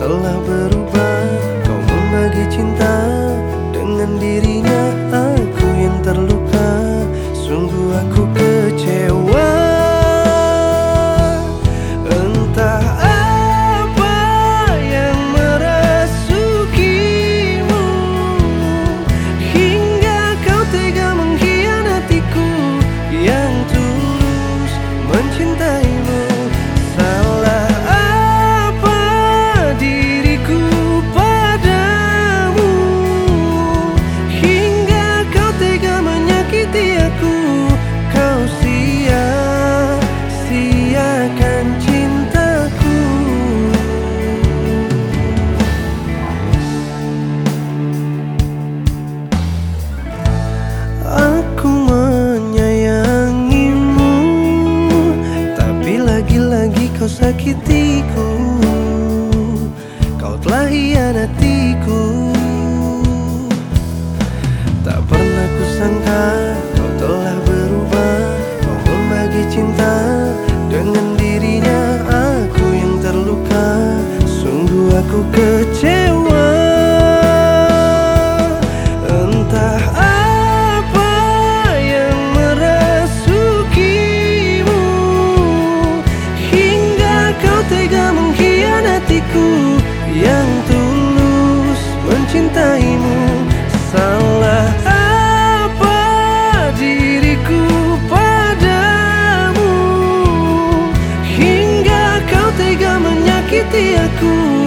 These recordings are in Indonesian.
telah berubah. Kau membagi cinta dengan dirinya. Aku yang terluka. Sungguh aku kecewa. Entah apa yang merasukimu. Hingga kau tega mengkhianatiku. Yang tulus mencintaimu sia-siakan cintaku. Aku menyayangimu Tapi lagi-lagi kau sakitiku. Kau telah hianatiku. Tak pernah kusangka circo.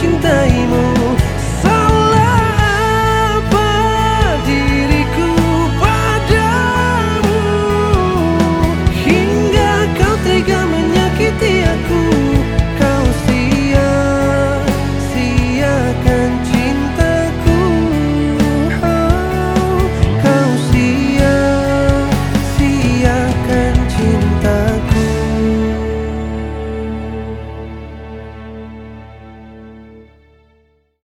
Tega mengkhianatiku Yang tulus mencintaimu